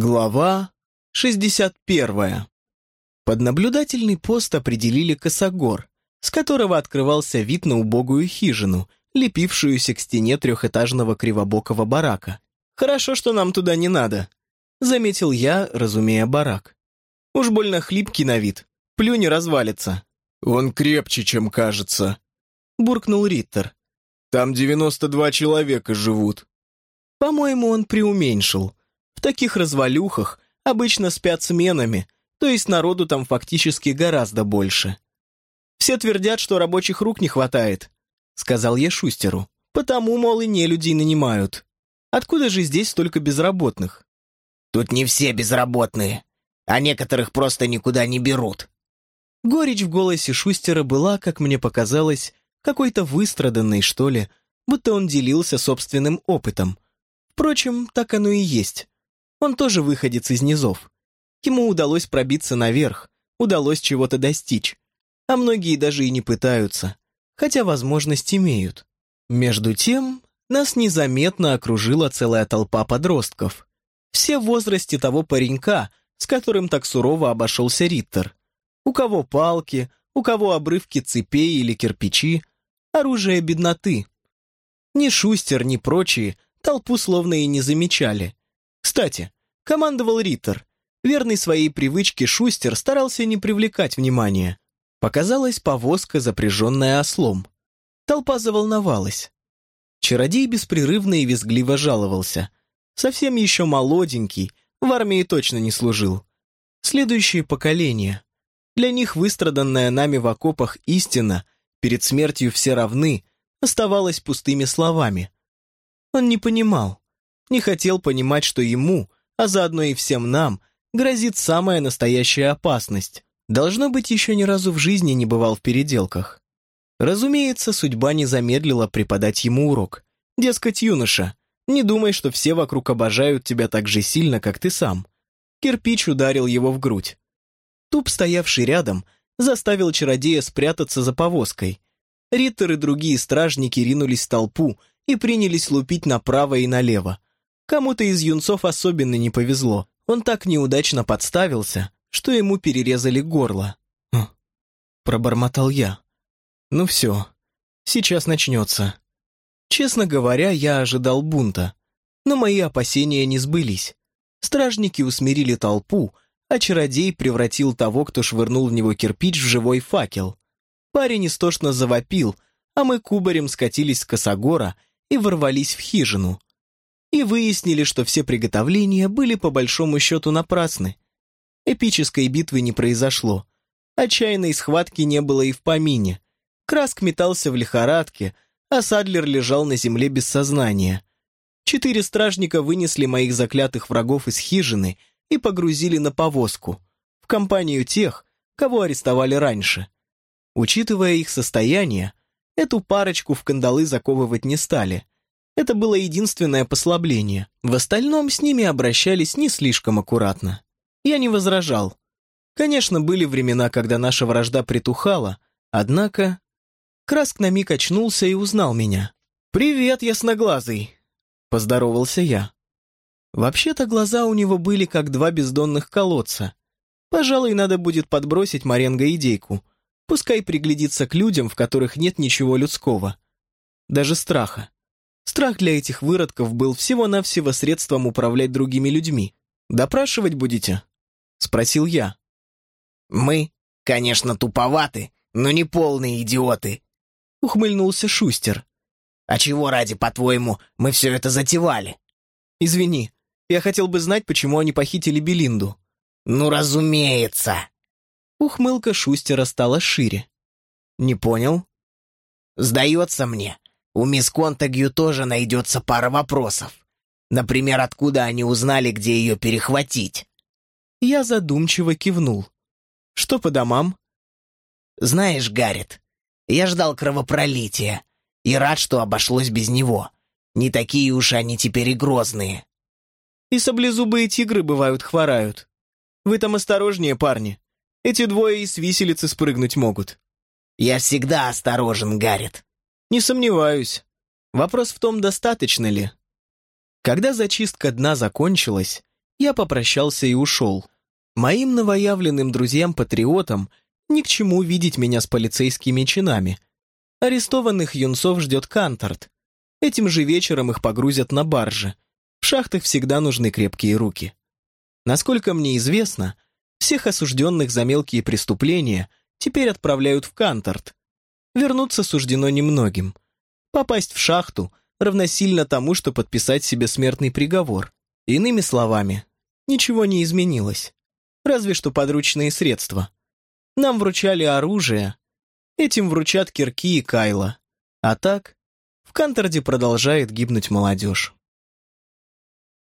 Глава 61. Под наблюдательный пост определили косогор, с которого открывался вид на убогую хижину, лепившуюся к стене трехэтажного кривобокого барака. «Хорошо, что нам туда не надо», — заметил я, разумея барак. «Уж больно хлипкий на вид, плюнь развалится». «Он крепче, чем кажется», — буркнул Риттер. «Там 92 человека живут». По-моему, он преуменьшил. В таких развалюхах обычно спят сменами, то есть народу там фактически гораздо больше. «Все твердят, что рабочих рук не хватает», — сказал я Шустеру. «Потому, мол, и не людей нанимают. Откуда же здесь столько безработных?» «Тут не все безработные, а некоторых просто никуда не берут». Горечь в голосе Шустера была, как мне показалось, какой-то выстраданной, что ли, будто он делился собственным опытом. Впрочем, так оно и есть. Он тоже выходец из низов. Ему удалось пробиться наверх, удалось чего-то достичь. А многие даже и не пытаются, хотя возможность имеют. Между тем, нас незаметно окружила целая толпа подростков. Все в возрасте того паренька, с которым так сурово обошелся Риттер. У кого палки, у кого обрывки цепей или кирпичи, оружие бедноты. Ни Шустер, ни прочие толпу словно и не замечали. Кстати, командовал Риттер. Верный своей привычке Шустер старался не привлекать внимания. Показалась повозка, запряженная ослом. Толпа заволновалась. Чародей беспрерывно и визгливо жаловался. Совсем еще молоденький, в армии точно не служил. Следующее поколение. Для них выстраданная нами в окопах истина, перед смертью все равны, оставалась пустыми словами. Он не понимал, не хотел понимать, что ему, а заодно и всем нам, грозит самая настоящая опасность. Должно быть, еще ни разу в жизни не бывал в переделках. Разумеется, судьба не замедлила преподать ему урок. Дескать, юноша, не думай, что все вокруг обожают тебя так же сильно, как ты сам. Кирпич ударил его в грудь. Туп, стоявший рядом, заставил чародея спрятаться за повозкой. Риттер и другие стражники ринулись в толпу и принялись лупить направо и налево. Кому-то из юнцов особенно не повезло. Он так неудачно подставился, что ему перерезали горло. «Хм», пробормотал я. «Ну все, сейчас начнется». Честно говоря, я ожидал бунта, но мои опасения не сбылись. Стражники усмирили толпу, а чародей превратил того, кто швырнул в него кирпич, в живой факел. Парень истошно завопил, а мы кубарем скатились с косогора и ворвались в хижину и выяснили, что все приготовления были по большому счету напрасны. Эпической битвы не произошло. Отчаянной схватки не было и в помине. Краск метался в лихорадке, а Садлер лежал на земле без сознания. Четыре стражника вынесли моих заклятых врагов из хижины и погрузили на повозку, в компанию тех, кого арестовали раньше. Учитывая их состояние, эту парочку в кандалы заковывать не стали — это было единственное послабление. В остальном с ними обращались не слишком аккуратно. Я не возражал. Конечно, были времена, когда наша вражда притухала, однако... Краск на миг очнулся и узнал меня. «Привет, ясноглазый!» — поздоровался я. Вообще-то глаза у него были как два бездонных колодца. Пожалуй, надо будет подбросить Маренго идейку. Пускай приглядится к людям, в которых нет ничего людского. Даже страха. Страх для этих выродков был всего-навсего средством управлять другими людьми. «Допрашивать будете?» — спросил я. «Мы, конечно, туповаты, но не полные идиоты», — ухмыльнулся Шустер. «А чего ради, по-твоему, мы все это затевали?» «Извини, я хотел бы знать, почему они похитили Белинду». «Ну, разумеется!» Ухмылка Шустера стала шире. «Не понял?» «Сдается мне, у мисс Контагью тоже найдется пара вопросов. Например, откуда они узнали, где ее перехватить?» Я задумчиво кивнул. «Что по домам?» «Знаешь, Гаррит, я ждал кровопролития и рад, что обошлось без него. Не такие уж они теперь и грозные». «И саблезубые тигры, бывают, хворают. Вы там осторожнее, парни. Эти двое и с виселицы спрыгнуть могут». «Я всегда осторожен, Гаррит», не сомневаюсь. Вопрос в том, достаточно ли. Когда зачистка дна закончилась, Я попрощался и ушел. Моим новоявленным друзьям-патриотам ни к чему видеть меня с полицейскими чинами. Арестованных юнцов ждет Канторт. Этим же вечером их погрузят на баржи. В шахтах всегда нужны крепкие руки. Насколько мне известно, всех осужденных за мелкие преступления теперь отправляют в Канторт. Вернуться суждено немногим. Попасть в шахту равносильно тому, что подписать себе смертный приговор. Иными словами, ничего не изменилось. Разве что подручные средства. Нам вручали оружие, этим вручат кирки и кайла. А так, в Канторде продолжает гибнуть молодежь.